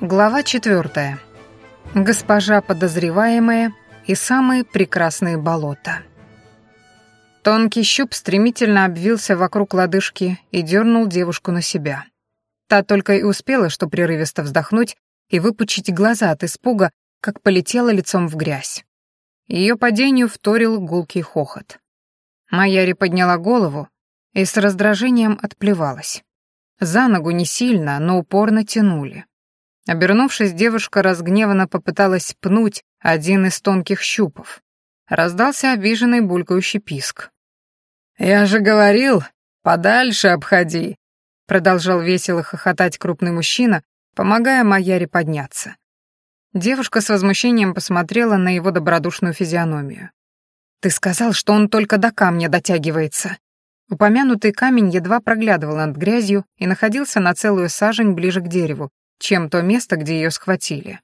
Глава четвертая. Госпожа подозреваемая и самые прекрасные болота. Тонкий щуп стремительно обвился вокруг лодыжки и дернул девушку на себя. Та только и успела, что прерывисто вздохнуть и выпучить глаза от испуга, как полетела лицом в грязь. Ее падению вторил гулкий хохот. Майяри подняла голову и с раздражением отплевалась. За ногу не сильно, но упорно тянули. Обернувшись, девушка разгневанно попыталась пнуть один из тонких щупов. Раздался обиженный булькающий писк. «Я же говорил, подальше обходи», — продолжал весело хохотать крупный мужчина, помогая Майяре подняться. Девушка с возмущением посмотрела на его добродушную физиономию. «Ты сказал, что он только до камня дотягивается». Упомянутый камень едва проглядывал над грязью и находился на целую сажень ближе к дереву, чем то место, где ее схватили.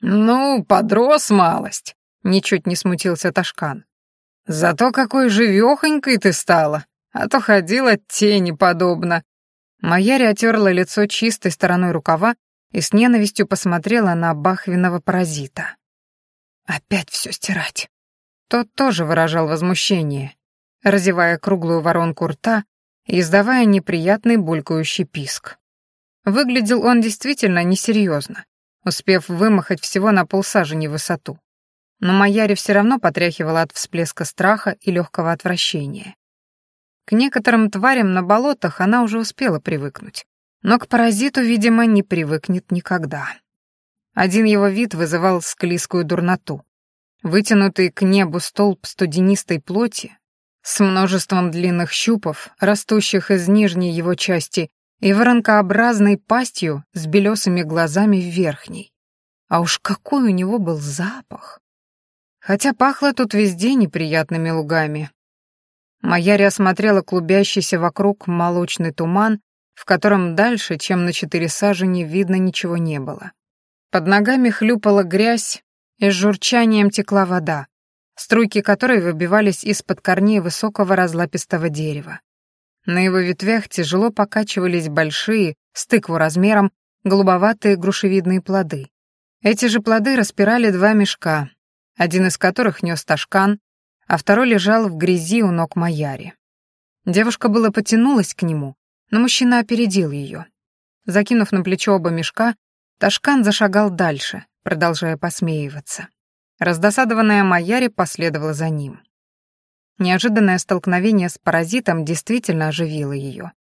«Ну, подрос малость», — ничуть не смутился Ташкан. «Зато какой живёхонькой ты стала, а то ходила тени подобно». Маяри отерла лицо чистой стороной рукава и с ненавистью посмотрела на бахвенного паразита. «Опять все стирать». Тот тоже выражал возмущение, разевая круглую воронку рта и издавая неприятный булькающий писк. Выглядел он действительно несерьезно, успев вымахать всего на полсажени высоту. Но Маяри все равно потряхивала от всплеска страха и легкого отвращения. К некоторым тварям на болотах она уже успела привыкнуть, но к паразиту, видимо, не привыкнет никогда. Один его вид вызывал склизкую дурноту. Вытянутый к небу столб студенистой плоти с множеством длинных щупов, растущих из нижней его части и воронкообразной пастью с белесыми глазами в верхней. А уж какой у него был запах! Хотя пахло тут везде неприятными лугами. Маяри осмотрела клубящийся вокруг молочный туман, в котором дальше, чем на четыре сажени, видно ничего не было. Под ногами хлюпала грязь, и с журчанием текла вода, струйки которой выбивались из-под корней высокого разлапистого дерева. На его ветвях тяжело покачивались большие, с тыкву размером, голубоватые грушевидные плоды. Эти же плоды распирали два мешка, один из которых нес Ташкан, а второй лежал в грязи у ног Маяри. Девушка было потянулась к нему, но мужчина опередил ее. Закинув на плечо оба мешка, Ташкан зашагал дальше, продолжая посмеиваться. Раздосадованная Маяри последовала за ним. Неожиданное столкновение с паразитом действительно оживило ее.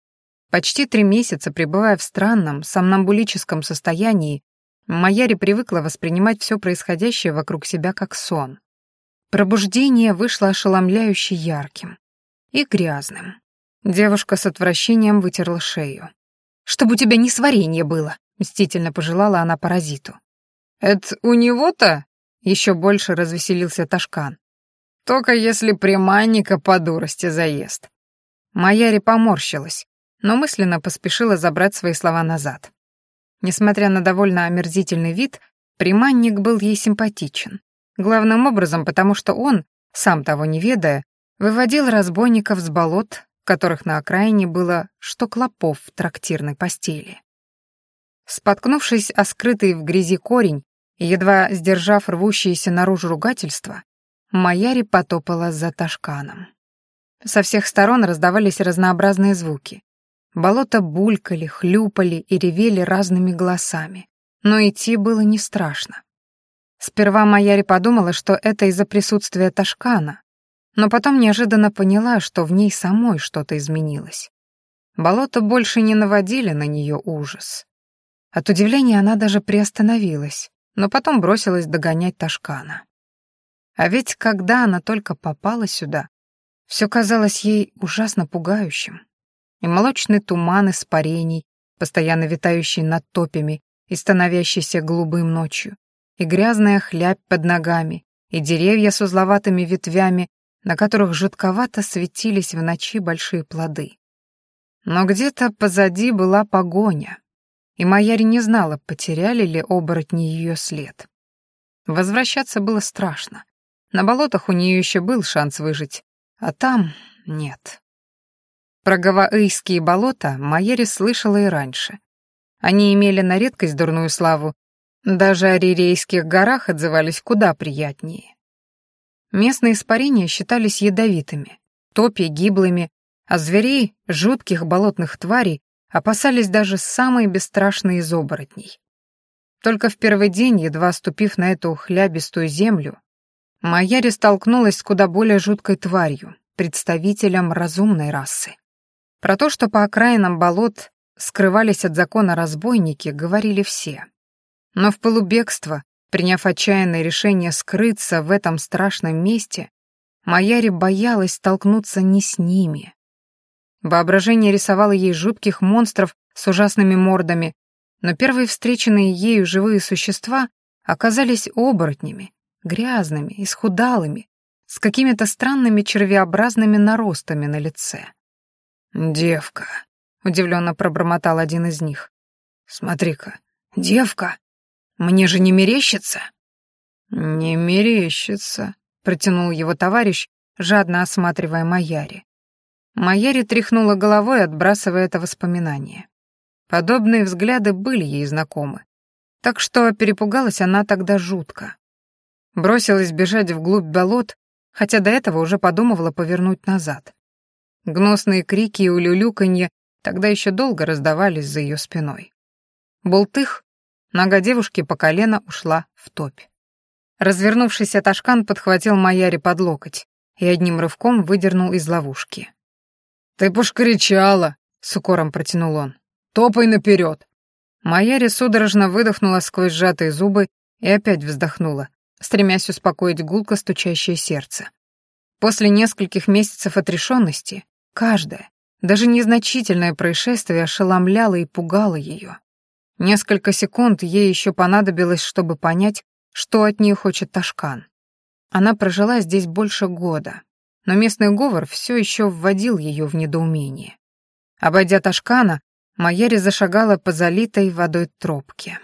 Почти три месяца, пребывая в странном, сомнамбулическом состоянии, Майяри привыкла воспринимать все происходящее вокруг себя как сон. Пробуждение вышло ошеломляюще ярким и грязным. Девушка с отвращением вытерла шею. «Чтобы у тебя не сварение было», — мстительно пожелала она паразиту. «Это у него-то?» — еще больше развеселился Ташкан. Только если приманника по дурости заест. Маяри поморщилась, но мысленно поспешила забрать свои слова назад. Несмотря на довольно омерзительный вид, приманник был ей симпатичен. Главным образом потому, что он, сам того не ведая, выводил разбойников с болот, которых на окраине было что клопов в трактирной постели. Споткнувшись о скрытый в грязи корень и едва сдержав рвущиеся наружу ругательства, Маяри потопала за Ташканом. Со всех сторон раздавались разнообразные звуки. Болота булькали, хлюпали и ревели разными голосами. Но идти было не страшно. Сперва Маяри подумала, что это из-за присутствия Ташкана, но потом неожиданно поняла, что в ней самой что-то изменилось. Болота больше не наводили на нее ужас. От удивления она даже приостановилась, но потом бросилась догонять Ташкана. А ведь когда она только попала сюда, все казалось ей ужасно пугающим. И молочный туман испарений, постоянно витающий над топями и становящийся голубым ночью, и грязная хлябь под ногами, и деревья с узловатыми ветвями, на которых жутковато светились в ночи большие плоды. Но где-то позади была погоня, и Майяри не знала, потеряли ли оборотни ее след. Возвращаться было страшно. На болотах у нее еще был шанс выжить, а там нет. Про гаваийские болота Майери слышала и раньше. Они имели на редкость дурную славу, даже о Рирейских горах отзывались куда приятнее. Местные испарения считались ядовитыми, топи гиблыми, а зверей, жутких болотных тварей, опасались даже самые бесстрашные из оборотней. Только в первый день, едва ступив на эту хлябистую землю, Майяри столкнулась с куда более жуткой тварью, представителем разумной расы. Про то, что по окраинам болот скрывались от закона разбойники, говорили все. Но в полубегство, приняв отчаянное решение скрыться в этом страшном месте, Майяри боялась столкнуться не с ними. Воображение рисовало ей жутких монстров с ужасными мордами, но первые встреченные ею живые существа оказались оборотнями, грязными, исхудалыми, с какими-то странными червеобразными наростами на лице. «Девка», — удивленно пробормотал один из них. «Смотри-ка, девка! Мне же не мерещится?» «Не мерещится», — протянул его товарищ, жадно осматривая Маяри. Маяри тряхнула головой, отбрасывая это воспоминание. Подобные взгляды были ей знакомы. Так что перепугалась она тогда жутко. Бросилась бежать вглубь болот, хотя до этого уже подумывала повернуть назад. Гнусные крики и улюлюканье тогда еще долго раздавались за ее спиной. Болтых, нога девушки по колено ушла в топь. Развернувшийся Ташкан подхватил Маяри под локоть и одним рывком выдернул из ловушки. «Ты пошкричала!» — с укором протянул он. Топай наперед!» Майяри судорожно выдохнула сквозь сжатые зубы и опять вздохнула, стремясь успокоить гулко стучащее сердце. После нескольких месяцев отрешенности каждое, даже незначительное происшествие ошеломляло и пугало ее. Несколько секунд ей еще понадобилось, чтобы понять, что от нее хочет Ташкан. Она прожила здесь больше года, но местный говор все еще вводил ее в недоумение. Обойдя Ташкана, Майяри зашагала по залитой водой тропке.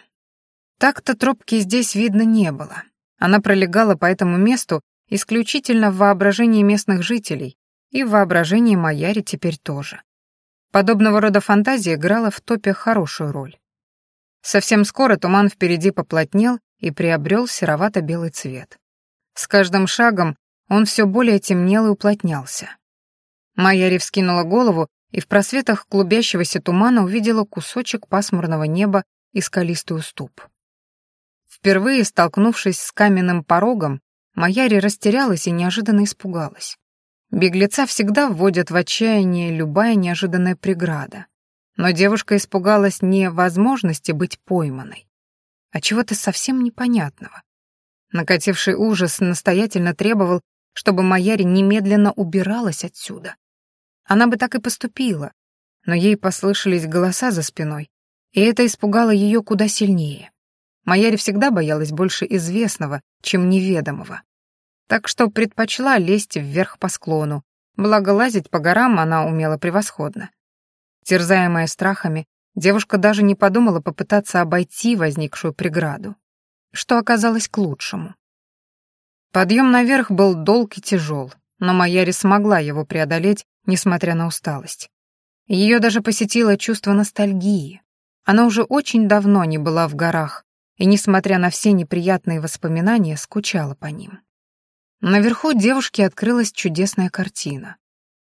Так-то тропки здесь видно не было. Она пролегала по этому месту исключительно в воображении местных жителей, и в воображении Майяри теперь тоже. Подобного рода фантазия играла в топе хорошую роль. Совсем скоро туман впереди поплотнел и приобрел серовато-белый цвет. С каждым шагом он все более темнел и уплотнялся. Майяри вскинула голову и в просветах клубящегося тумана увидела кусочек пасмурного неба и скалистый уступ. Впервые столкнувшись с каменным порогом, Маяри растерялась и неожиданно испугалась. Беглеца всегда вводят в отчаяние любая неожиданная преграда. Но девушка испугалась не возможности быть пойманной, а чего-то совсем непонятного. Накативший ужас настоятельно требовал, чтобы Маяри немедленно убиралась отсюда. Она бы так и поступила, но ей послышались голоса за спиной, и это испугало ее куда сильнее. Маяри всегда боялась больше известного, чем неведомого. Так что предпочла лезть вверх по склону, благо лазить по горам она умела превосходно. Терзаемая страхами, девушка даже не подумала попытаться обойти возникшую преграду, что оказалось к лучшему. Подъем наверх был долг и тяжел, но Маяри смогла его преодолеть несмотря на усталость. Ее даже посетило чувство ностальгии. Она уже очень давно не была в горах и, несмотря на все неприятные воспоминания, скучала по ним. Наверху девушке открылась чудесная картина.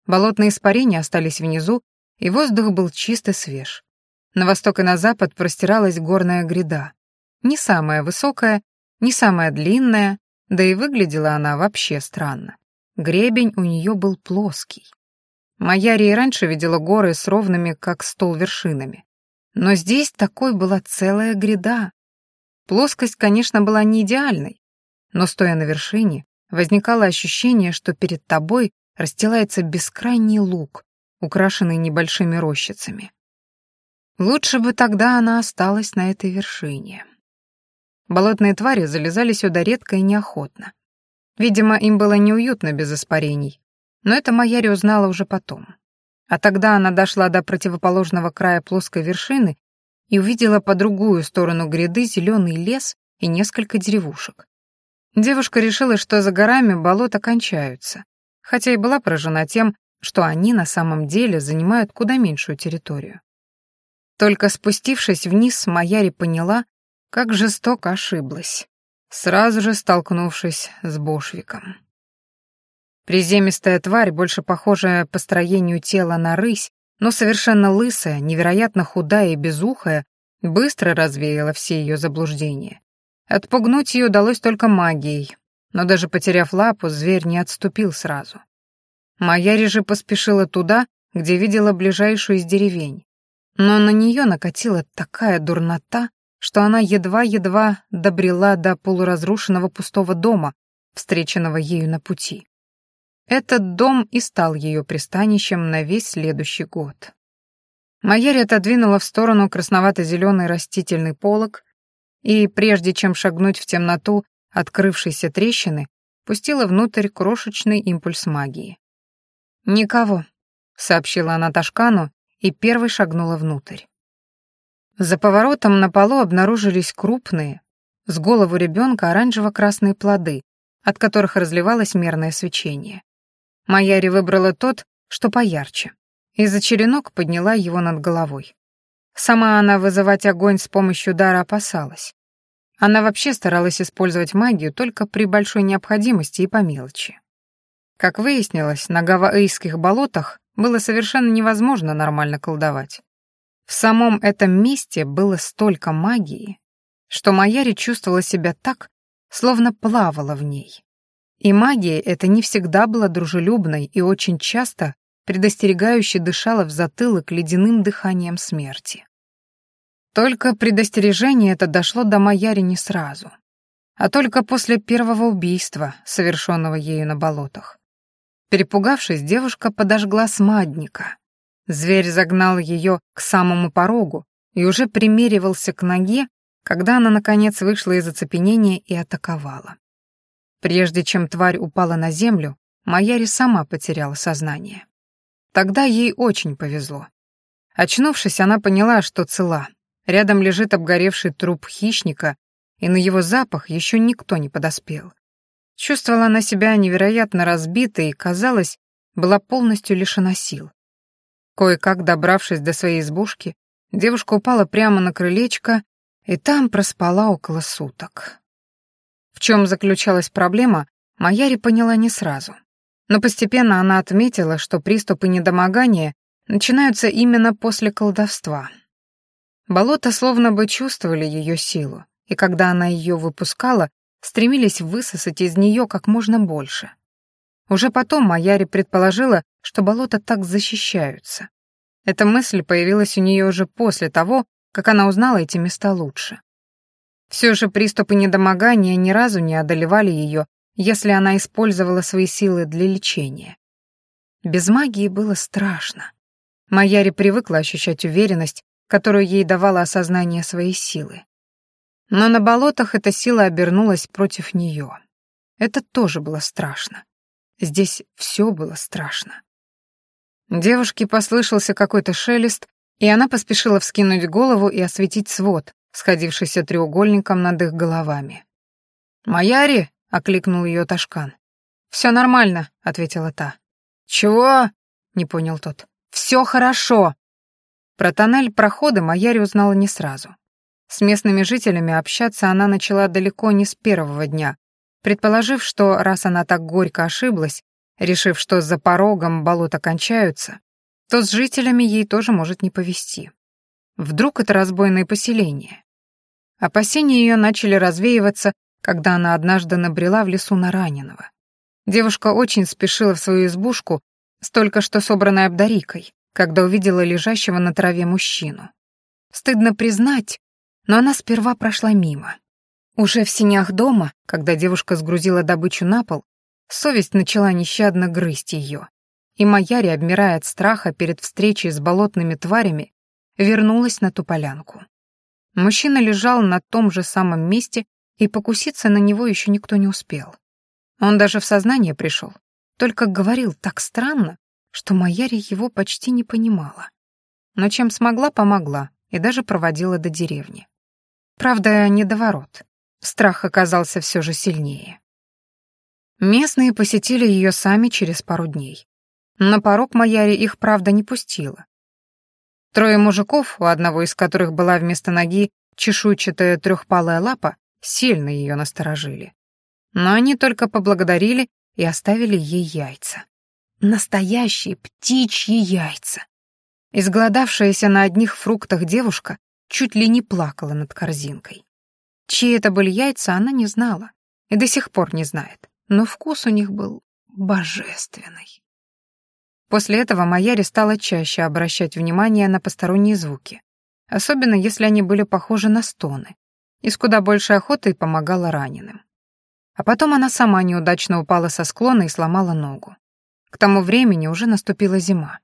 Болотные испарения остались внизу, и воздух был чист и свеж. На восток и на запад простиралась горная гряда. Не самая высокая, не самая длинная, да и выглядела она вообще странно. Гребень у нее был плоский. Маяри и раньше видела горы с ровными, как стол, вершинами. Но здесь такой была целая гряда. Плоскость, конечно, была не идеальной, но, стоя на вершине, возникало ощущение, что перед тобой расстилается бескрайний луг, украшенный небольшими рощицами. Лучше бы тогда она осталась на этой вершине. Болотные твари залезали сюда редко и неохотно. Видимо, им было неуютно без испарений, но это Маяри узнала уже потом. А тогда она дошла до противоположного края плоской вершины и увидела по другую сторону гряды зеленый лес и несколько деревушек. Девушка решила, что за горами болота кончаются, хотя и была поражена тем, что они на самом деле занимают куда меньшую территорию. Только спустившись вниз, Маяри поняла, как жестоко ошиблась, сразу же столкнувшись с Бошвиком. Приземистая тварь, больше похожая по строению тела на рысь, но совершенно лысая, невероятно худая и безухая, быстро развеяла все ее заблуждения. Отпугнуть ее удалось только магией, но даже потеряв лапу, зверь не отступил сразу. Маяри же поспешила туда, где видела ближайшую из деревень. Но на нее накатила такая дурнота, что она едва-едва добрела до полуразрушенного пустого дома, встреченного ею на пути. Этот дом и стал ее пристанищем на весь следующий год. Майяри отодвинула в сторону красновато-зеленый растительный полог и, прежде чем шагнуть в темноту открывшейся трещины, пустила внутрь крошечный импульс магии. «Никого», — сообщила она Ташкану и первой шагнула внутрь. За поворотом на полу обнаружились крупные, с голову ребенка оранжево-красные плоды, от которых разливалось мерное свечение. Маяри выбрала тот, что поярче, и за черенок подняла его над головой. Сама она вызывать огонь с помощью дара опасалась. Она вообще старалась использовать магию только при большой необходимости и по мелочи. Как выяснилось, на гаваийских болотах было совершенно невозможно нормально колдовать. В самом этом месте было столько магии, что Маяри чувствовала себя так, словно плавала в ней. И магия эта не всегда была дружелюбной и очень часто предостерегающе дышала в затылок ледяным дыханием смерти. Только предостережение это дошло до Маяри не сразу, а только после первого убийства, совершенного ею на болотах. Перепугавшись, девушка подожгла смадника. Зверь загнал ее к самому порогу и уже примеривался к ноге, когда она, наконец, вышла из оцепенения и атаковала. Прежде чем тварь упала на землю, Маяри сама потеряла сознание. Тогда ей очень повезло. Очнувшись, она поняла, что цела. Рядом лежит обгоревший труп хищника, и на его запах еще никто не подоспел. Чувствовала она себя невероятно разбитой и, казалось, была полностью лишена сил. Кое-как добравшись до своей избушки, девушка упала прямо на крылечко и там проспала около суток. В чем заключалась проблема, Маяри поняла не сразу. Но постепенно она отметила, что приступы недомогания начинаются именно после колдовства. Болота словно бы чувствовали ее силу, и когда она ее выпускала, стремились высосать из нее как можно больше. Уже потом Маяри предположила, что болота так защищаются. Эта мысль появилась у нее уже после того, как она узнала эти места лучше. Все же приступы недомогания ни разу не одолевали ее, если она использовала свои силы для лечения. Без магии было страшно. Маяри привыкла ощущать уверенность, которую ей давало осознание своей силы. Но на болотах эта сила обернулась против нее. Это тоже было страшно. Здесь все было страшно. Девушке послышался какой-то шелест, и она поспешила вскинуть голову и осветить свод, сходившийся треугольником над их головами. «Маяри!» — окликнул ее Ташкан. «Все нормально», — ответила та. «Чего?» — не понял тот. «Все хорошо!» Про тоннель прохода Маяри узнала не сразу. С местными жителями общаться она начала далеко не с первого дня, предположив, что раз она так горько ошиблась, решив, что за порогом болота кончаются, то с жителями ей тоже может не повезти. Вдруг это разбойное поселение? Опасения ее начали развеиваться, когда она однажды набрела в лесу на раненого. Девушка очень спешила в свою избушку с только что собранной обдарикой, когда увидела лежащего на траве мужчину. Стыдно признать, но она сперва прошла мимо. Уже в синях дома, когда девушка сгрузила добычу на пол, совесть начала нещадно грызть ее. И Маяри, обмирая от страха перед встречей с болотными тварями, вернулась на ту полянку. Мужчина лежал на том же самом месте, и покуситься на него еще никто не успел. Он даже в сознание пришел, только говорил так странно, что Маяри его почти не понимала. Но чем смогла, помогла и даже проводила до деревни. Правда, не до ворот. Страх оказался все же сильнее. Местные посетили ее сами через пару дней. На порог Маяри их, правда, не пустила. Трое мужиков, у одного из которых была вместо ноги чешуйчатая трехпалая лапа, сильно ее насторожили. Но они только поблагодарили и оставили ей яйца. Настоящие птичьи яйца. Изгладавшаяся на одних фруктах девушка чуть ли не плакала над корзинкой. Чьи это были яйца, она не знала и до сих пор не знает, но вкус у них был божественный. После этого Маяри стала чаще обращать внимание на посторонние звуки, особенно если они были похожи на стоны, и с куда большей охотой помогала раненым. А потом она сама неудачно упала со склона и сломала ногу. К тому времени уже наступила зима.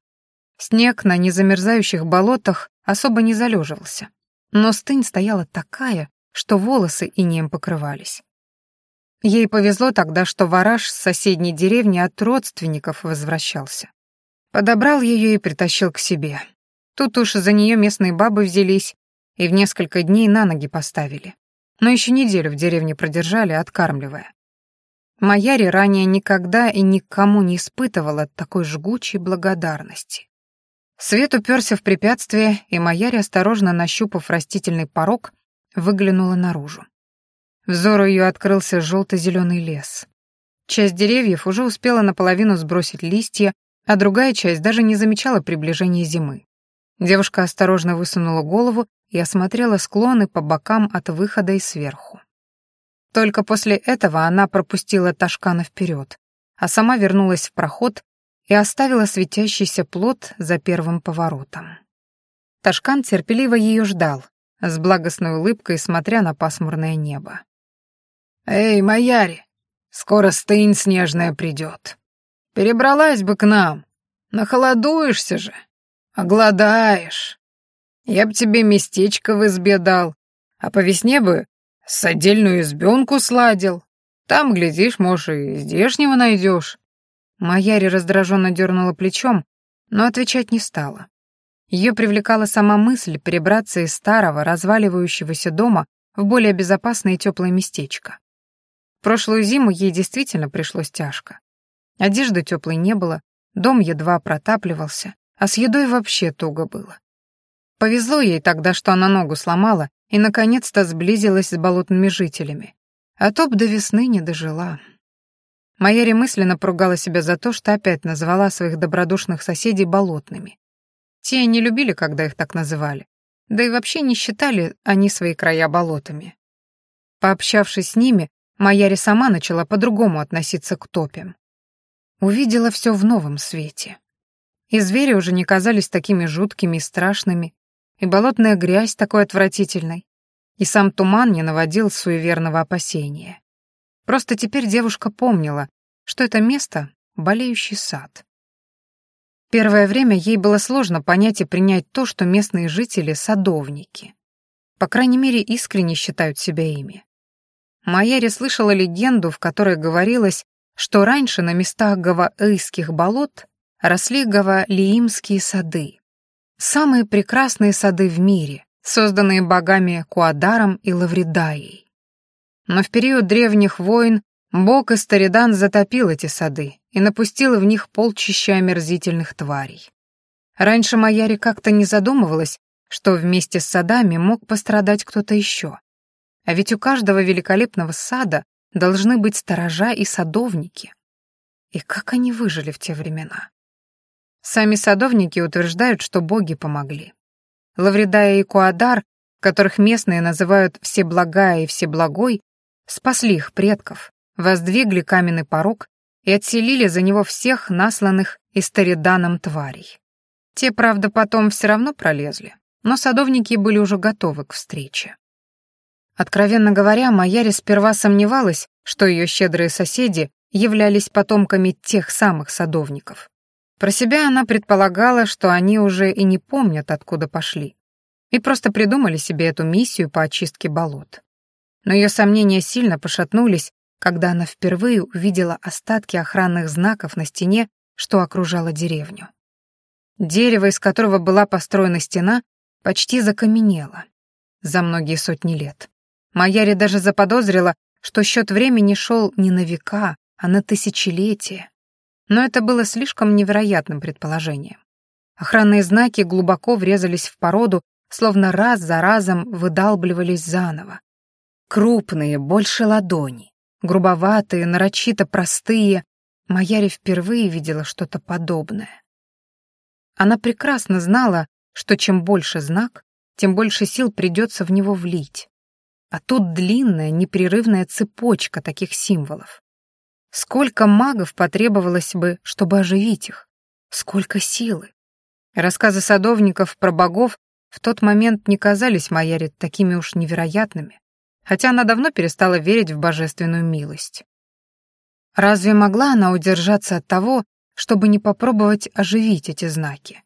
Снег на незамерзающих болотах особо не залеживался, но стынь стояла такая, что волосы инеем покрывались. Ей повезло тогда, что вараж с соседней деревни от родственников возвращался. Подобрал ее и притащил к себе. Тут уж за нее местные бабы взялись и в несколько дней на ноги поставили. Но еще неделю в деревне продержали, откармливая. Маяри ранее никогда и никому не испытывала такой жгучей благодарности. Свет уперся в препятствие, и Маяри, осторожно нащупав растительный порог, выглянула наружу. Взору ее открылся желто-зеленый лес. Часть деревьев уже успела наполовину сбросить листья, а другая часть даже не замечала приближения зимы. Девушка осторожно высунула голову и осмотрела склоны по бокам от выхода и сверху. Только после этого она пропустила Ташкана вперед, а сама вернулась в проход и оставила светящийся плод за первым поворотом. Ташкан терпеливо ее ждал, с благостной улыбкой смотря на пасмурное небо. «Эй, Маяри, скоро стынь снежная придет. Перебралась бы к нам, нахолодуешься же, огладаешь. Я б тебе местечко в избе дал, а по весне бы с отдельную избенку сладил. Там, глядишь, может, и здешнего найдешь. Маяри раздраженно дернула плечом, но отвечать не стала. Ее привлекала сама мысль перебраться из старого, разваливающегося дома в более безопасное и теплое местечко. Прошлую зиму ей действительно пришлось тяжко. Одежды теплой не было, дом едва протапливался, а с едой вообще туго было. Повезло ей тогда, что она ногу сломала и, наконец-то, сблизилась с болотными жителями. А топ до весны не дожила. Майяри мысленно поругала себя за то, что опять назвала своих добродушных соседей болотными. Те не любили, когда их так называли, да и вообще не считали они свои края болотами. Пообщавшись с ними, Майяри сама начала по-другому относиться к топям. Увидела все в новом свете. И звери уже не казались такими жуткими и страшными, и болотная грязь такой отвратительной, и сам туман не наводил суеверного опасения. Просто теперь девушка помнила, что это место — болеющий сад. Первое время ей было сложно понять и принять то, что местные жители — садовники. По крайней мере, искренне считают себя ими. Майяри слышала легенду, в которой говорилось, что раньше на местах гаваийских болот росли гавалиимские сады. Самые прекрасные сады в мире, созданные богами Куадаром и Лавридаей. Но в период древних войн бог Истаридан затопил эти сады и напустил в них полчища омерзительных тварей. Раньше Маяри как-то не задумывалась, что вместе с садами мог пострадать кто-то еще. А ведь у каждого великолепного сада должны быть сторожа и садовники. И как они выжили в те времена? Сами садовники утверждают, что боги помогли. Лавридая и Куадар, которых местные называют Всеблагая и Всеблагой, спасли их предков, воздвигли каменный порог и отселили за него всех насланных историданом тварей. Те, правда, потом все равно пролезли, но садовники были уже готовы к встрече. Откровенно говоря, Маяри сперва сомневалась, что ее щедрые соседи являлись потомками тех самых садовников. Про себя она предполагала, что они уже и не помнят, откуда пошли, и просто придумали себе эту миссию по очистке болот. Но ее сомнения сильно пошатнулись, когда она впервые увидела остатки охранных знаков на стене, что окружало деревню. Дерево, из которого была построена стена, почти закаменело за многие сотни лет. Маяри даже заподозрила, что счет времени шел не на века, а на тысячелетия. Но это было слишком невероятным предположением. Охранные знаки глубоко врезались в породу, словно раз за разом выдалбливались заново. Крупные, больше ладони, грубоватые, нарочито простые. Маяри впервые видела что-то подобное. Она прекрасно знала, что чем больше знак, тем больше сил придется в него влить. А тут длинная, непрерывная цепочка таких символов. Сколько магов потребовалось бы, чтобы оживить их? Сколько силы? Рассказы садовников про богов в тот момент не казались Майяре такими уж невероятными, хотя она давно перестала верить в божественную милость. Разве могла она удержаться от того, чтобы не попробовать оживить эти знаки?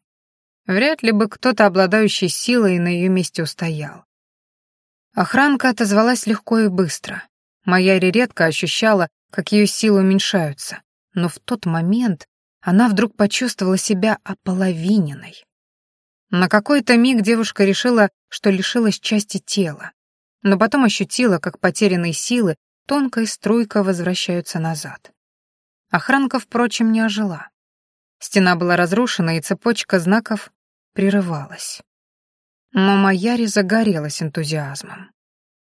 Вряд ли бы кто-то, обладающий силой, на ее месте устоял. Охранка отозвалась легко и быстро. Майяри редко ощущала, как ее силы уменьшаются, но в тот момент она вдруг почувствовала себя ополовиненной. На какой-то миг девушка решила, что лишилась части тела, но потом ощутила, как потерянные силы тонкой струйкой возвращаются назад. Охранка, впрочем, не ожила. Стена была разрушена, и цепочка знаков прерывалась. Но Маяри загорелась энтузиазмом.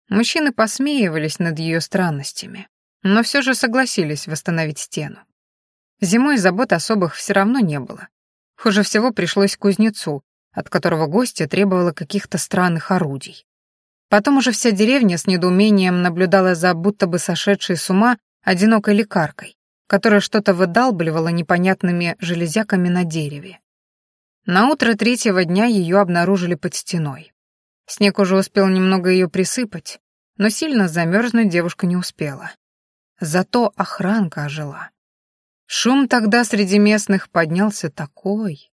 Мужчины посмеивались над ее странностями, но все же согласились восстановить стену. Зимой забот особых все равно не было. Хуже всего пришлось кузнецу, от которого гостья требовала каких-то странных орудий. Потом уже вся деревня с недоумением наблюдала за будто бы сошедшей с ума одинокой лекаркой, которая что-то выдалбливала непонятными железяками на дереве. На утро третьего дня ее обнаружили под стеной. Снег уже успел немного ее присыпать, но сильно замерзнуть девушка не успела. Зато охранка ожила. Шум тогда среди местных поднялся такой.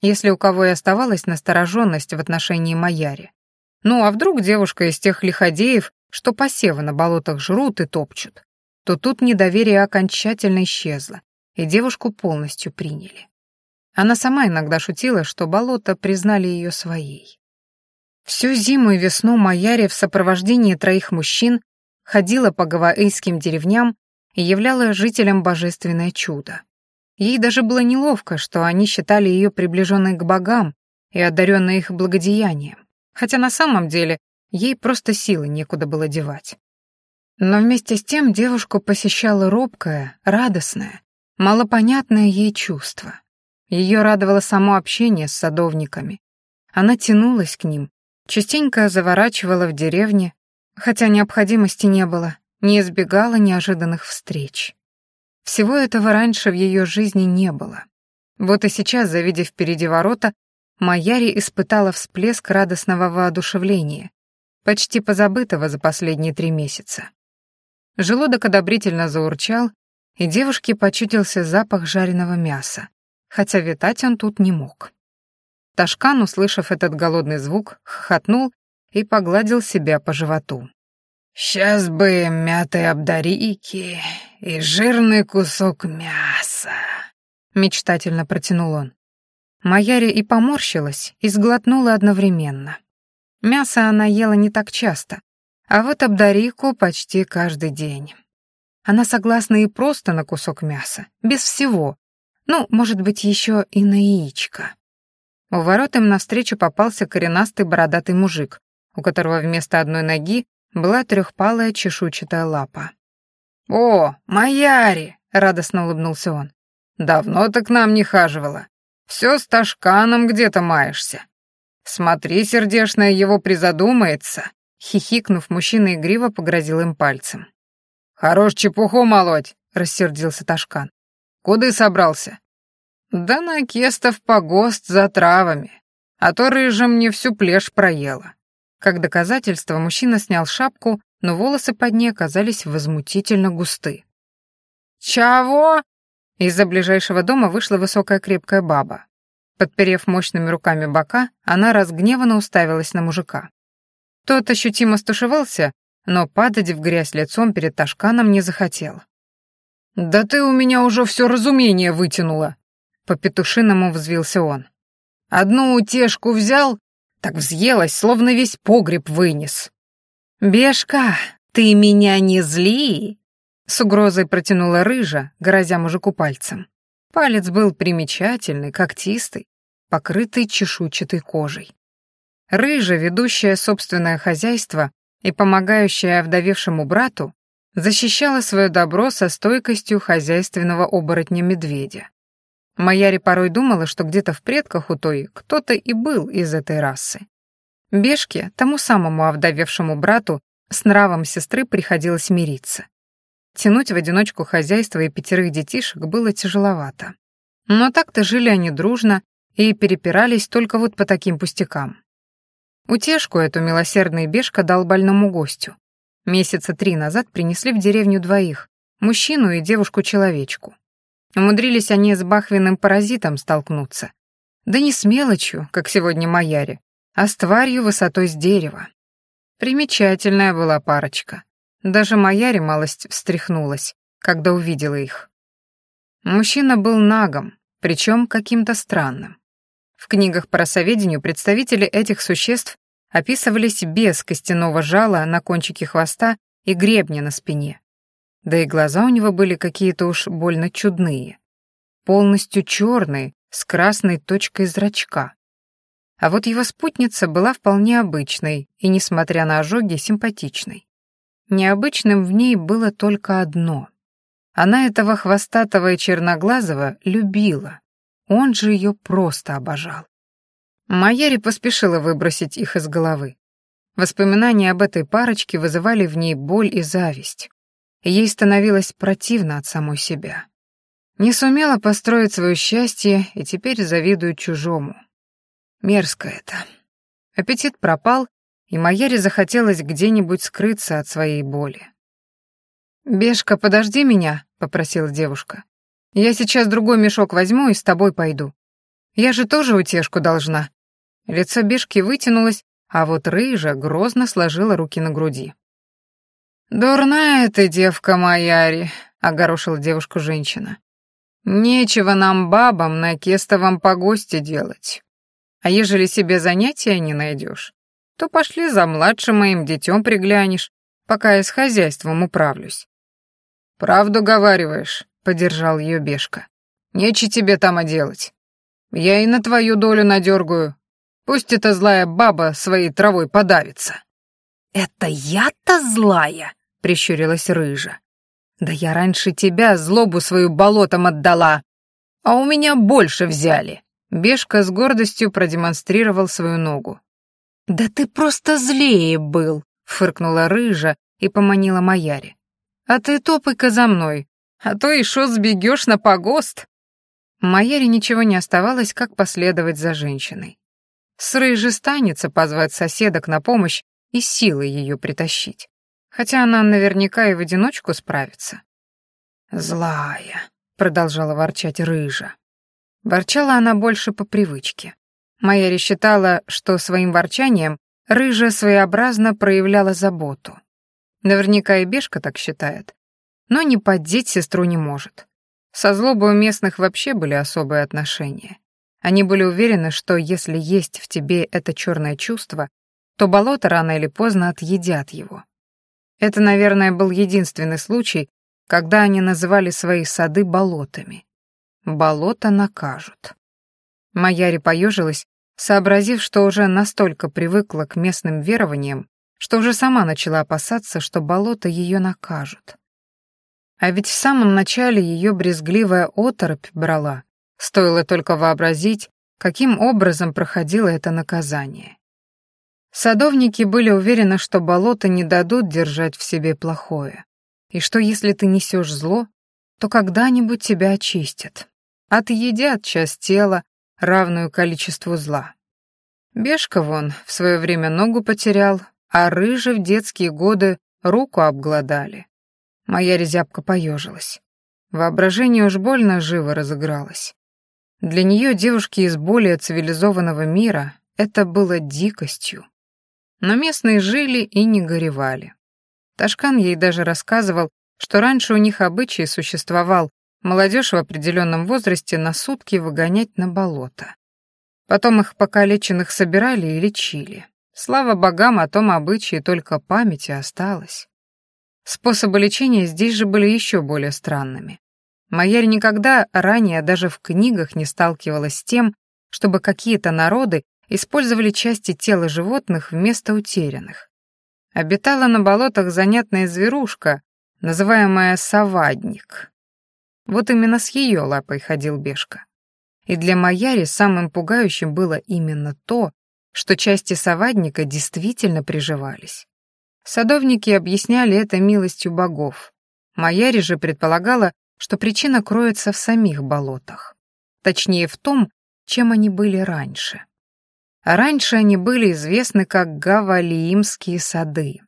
Если у кого и оставалась настороженность в отношении Маяри. Ну а вдруг девушка из тех лиходеев, что посевы на болотах жрут и топчут, то тут недоверие окончательно исчезло, и девушку полностью приняли. Она сама иногда шутила, что болото признали ее своей. Всю зиму и весну Майяри в сопровождении троих мужчин ходила по гаваийским деревням и являла жителям божественное чудо. Ей даже было неловко, что они считали ее приближенной к богам и одаренной их благодеянием, хотя на самом деле ей просто силы некуда было девать. Но вместе с тем девушку посещало робкое, радостное, малопонятное ей чувство. Ее радовало само общение с садовниками. Она тянулась к ним, частенько заворачивала в деревне, хотя необходимости не было, не избегала неожиданных встреч. Всего этого раньше в ее жизни не было. Вот и сейчас, завидев впереди ворота, Майяри испытала всплеск радостного воодушевления, почти позабытого за последние три месяца. Желудок одобрительно заурчал, и девушке почутился запах жареного мяса, хотя витать он тут не мог. Ташкан, услышав этот голодный звук, хохотнул и погладил себя по животу. «Сейчас бы мятой обдарики и жирный кусок мяса», — мечтательно протянул он. Маяри и поморщилась, и сглотнула одновременно. Мясо она ела не так часто, а вот обдарику почти каждый день. Она согласна и просто на кусок мяса, без всего, ну, может быть, еще и на яичко. У ворот им навстречу попался коренастый бородатый мужик, у которого вместо одной ноги была трехпалая чешуйчатая лапа. «О, Маяри!» — радостно улыбнулся он. «Давно ты к нам не хаживала. Все с Ташканом где-то маешься. Смотри, сердешная его призадумается». Хихикнув, мужчина игриво погрозил им пальцем. «Хорош чепуху молоть!» — рассердился Ташкан. Куды собрался? Да на Кестов погост за травами, а то рыжа мне всю плешь проела. Как доказательство, мужчина снял шапку, но волосы под ней оказались возмутительно густы. «Чего?» Из-за ближайшего дома вышла высокая крепкая баба. Подперев мощными руками бока, она разгневанно уставилась на мужика. Тот ощутимо стушевался, но падать в грязь лицом перед Ташканом не захотел. «Да ты у меня уже все разумение вытянула!» По-петушиному взвился он. «Одну утешку взял, так взъелась, словно весь погреб вынес». «Бешка, ты меня не зли!» С угрозой протянула рыжа, грозя мужику пальцем. Палец был примечательный, когтистый. покрытый чешуйчатой кожей. Рыжа, ведущая собственное хозяйство и помогающая овдовевшему брату, защищала свое добро со стойкостью хозяйственного оборотня-медведя. Маяри порой думала, что где-то в предках у той кто-то и был из этой расы. Бешке, тому самому овдовевшему брату, с нравом сестры приходилось мириться. Тянуть в одиночку хозяйство и пятерых детишек было тяжеловато. Но так-то жили они дружно и перепирались только вот по таким пустякам. Утешку эту милосердный Бешка дал больному гостю. Месяца три назад принесли в деревню двоих, мужчину и девушку-человечку. Умудрились они с бахвенным паразитом столкнуться. Да не с мелочью, как сегодня Маяре, а с тварью высотой с дерева. Примечательная была парочка. Даже Маяре малость встряхнулась, когда увидела их. Мужчина был нагом, причем каким-то странным. В книгах по росоведению представители этих существ описывались без костяного жала на кончике хвоста и гребня на спине. Да и глаза у него были какие-то уж больно чудные. Полностью черные, с красной точкой зрачка. А вот его спутница была вполне обычной и, несмотря на ожоги, симпатичной. Необычным в ней было только одно. Она этого хвостатого и черноглазого любила. Он же ее просто обожал. Майяри поспешила выбросить их из головы. Воспоминания об этой парочке вызывали в ней боль и зависть. Ей становилось противно от самой себя. Не сумела построить свое счастье и теперь завидует чужому. Мерзко это. Аппетит пропал, и Майяре захотелось где-нибудь скрыться от своей боли. «Бешка, подожди меня», — попросила девушка. «Я сейчас другой мешок возьму и с тобой пойду. Я же тоже утешку должна». Лицо Бешки вытянулось, а вот рыжа грозно сложила руки на груди. «Дурная ты девка, Маяри», — огорошила девушку женщина. «Нечего нам, бабам, на кестовом погосте делать. А ежели себе занятия не найдешь, то пошли за младшим моим детем приглянешь, пока я с хозяйством управлюсь». «Правду говариваешь», — поддержал ее Бешка. «Нече тебе там оделать. Я и на твою долю надергаю. Пусть эта злая баба своей травой подавится». «Это я-то злая?» — прищурилась рыжа. «Да я раньше тебя злобу свою болотом отдала, а у меня больше взяли». Бешка с гордостью продемонстрировал свою ногу. «Да ты просто злее был», — фыркнула рыжа и поманила Маяре. «А ты топай-ка за мной, а то шо сбегешь на погост». Маяре ничего не оставалось, как последовать за женщиной. С рыжей станется позвать соседок на помощь и силой ее притащить. Хотя она наверняка и в одиночку справится. «Злая», — продолжала ворчать рыжа. Ворчала она больше по привычке. Майя считала, что своим ворчанием рыжа своеобразно проявляла заботу. Наверняка и Бешка так считает. Но не поддеть сестру не может. Со злобой у местных вообще были особые отношения. Они были уверены, что если есть в тебе это черное чувство, то болото рано или поздно отъедят его. Это, наверное, был единственный случай, когда они называли свои сады болотами. Болото накажут. Маяри поежилась, сообразив, что уже настолько привыкла к местным верованиям, что уже сама начала опасаться, что болото ее накажут. А ведь в самом начале ее брезгливая оторопь брала, стоило только вообразить, каким образом проходило это наказание. Садовники были уверены, что болота не дадут держать в себе плохое, и что если ты несешь зло, то когда-нибудь тебя очистят, отъедят часть тела, равную количеству зла. Бешка вон в свое время ногу потерял, а рыжи в детские годы руку обглодали. Моя резябка поежилась. Воображение уж больно живо разыгралось. Для нее девушки из более цивилизованного мира это было дикостью. Но местные жили и не горевали. Ташкан ей даже рассказывал, что раньше у них обычай существовал молодежь в определенном возрасте на сутки выгонять на болото. Потом их покалеченных собирали и лечили. Слава богам, о том обычае только памяти осталось. Способы лечения здесь же были еще более странными. Майяр никогда ранее даже в книгах не сталкивалась с тем, чтобы какие-то народы использовали части тела животных вместо утерянных. Обитала на болотах занятная зверушка, называемая совадник. Вот именно с ее лапой ходил Бешка. И для Маяри самым пугающим было именно то, что части совадника действительно приживались. Садовники объясняли это милостью богов. Маяри же предполагала, что причина кроется в самих болотах. Точнее, в том, чем они были раньше. А раньше они были известны как Гавалиимские сады.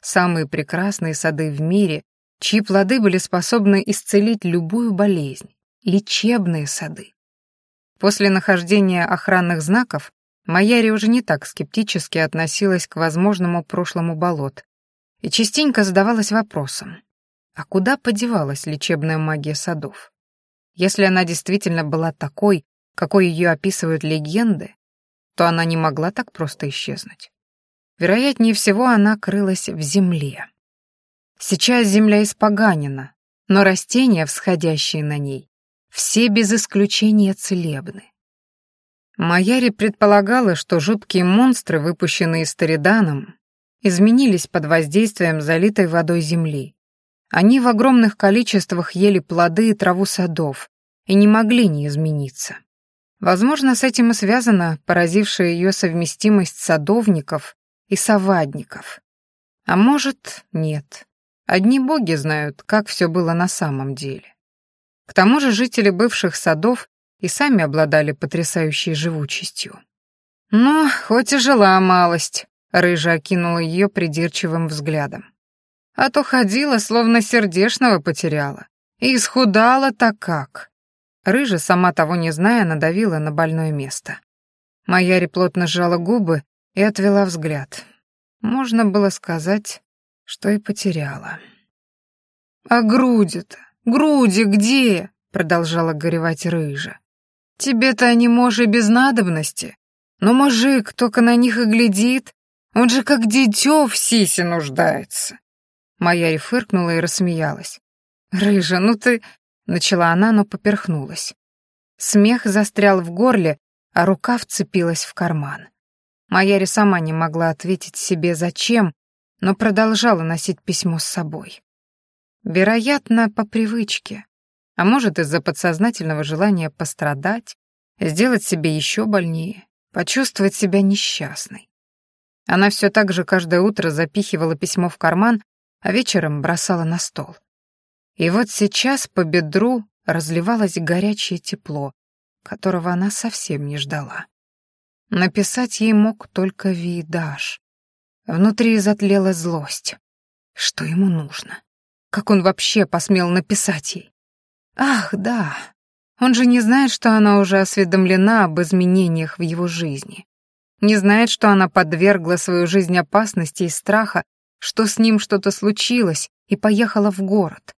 Самые прекрасные сады в мире, чьи плоды были способны исцелить любую болезнь. Лечебные сады. После нахождения охранных знаков Маяри уже не так скептически относилась к возможному прошлому болот и частенько задавалась вопросом, а куда подевалась лечебная магия садов? Если она действительно была такой, какой ее описывают легенды, то она не могла так просто исчезнуть. Вероятнее всего, она крылась в земле. Сейчас земля испоганена, но растения, всходящие на ней, все без исключения целебны. Маяри предполагала, что жуткие монстры, выпущенные Стариданом, изменились под воздействием залитой водой земли. Они в огромных количествах ели плоды и траву садов и не могли не измениться. Возможно, с этим и связана поразившая ее совместимость садовников и совадников. А может, нет. Одни боги знают, как все было на самом деле. К тому же жители бывших садов и сами обладали потрясающей живучестью. «Ну, хоть и жила малость», — рыжа окинула ее придирчивым взглядом. «А то ходила, словно сердешного потеряла. И исхудала так как». Рыжа, сама того не зная, надавила на больное место. Маяри плотно сжала губы и отвела взгляд. Можно было сказать, что и потеряла. «А груди-то? Груди где?» — продолжала горевать Рыжа. Тебе-то они, может, без надобности. Но мужик только на них и глядит. Он же как дитё в сисе нуждается. Маяри фыркнула и рассмеялась. «Рыжа, ну ты...» — начала она, но поперхнулась. Смех застрял в горле, а рука вцепилась в карман. Маяри сама не могла ответить себе зачем, но продолжала носить письмо с собой. Вероятно, по привычке а может из-за подсознательного желания пострадать, сделать себе еще больнее, почувствовать себя несчастной. Она все так же каждое утро запихивала письмо в карман, а вечером бросала на стол. И вот сейчас по бедру разливалось горячее тепло, которого она совсем не ждала. Написать ей мог только Виидаш. Внутри затлела злость. Что ему нужно? Как он вообще посмел написать ей? Ах, да. Он же не знает, что она уже осведомлена об изменениях в его жизни. Не знает, что она подвергла свою жизнь опасности и страха, что с ним что-то случилось и поехала в город.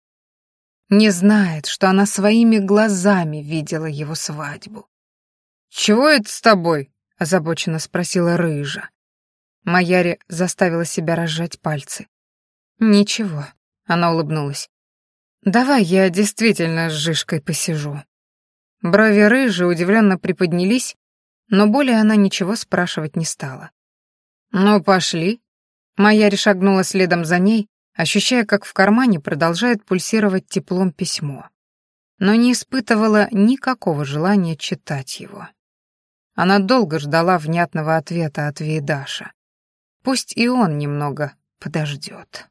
Не знает, что она своими глазами видела его свадьбу. «Чего это с тобой?» — озабоченно спросила Рыжа. Маяри заставила себя разжать пальцы. «Ничего», — она улыбнулась. «Давай я действительно с Жишкой посижу». Брови рыжи удивленно приподнялись, но более она ничего спрашивать не стала. «Ну, пошли». Майяри шагнула следом за ней, ощущая, как в кармане продолжает пульсировать теплом письмо, но не испытывала никакого желания читать его. Она долго ждала внятного ответа от Вейдаша. Пусть и он немного подождет.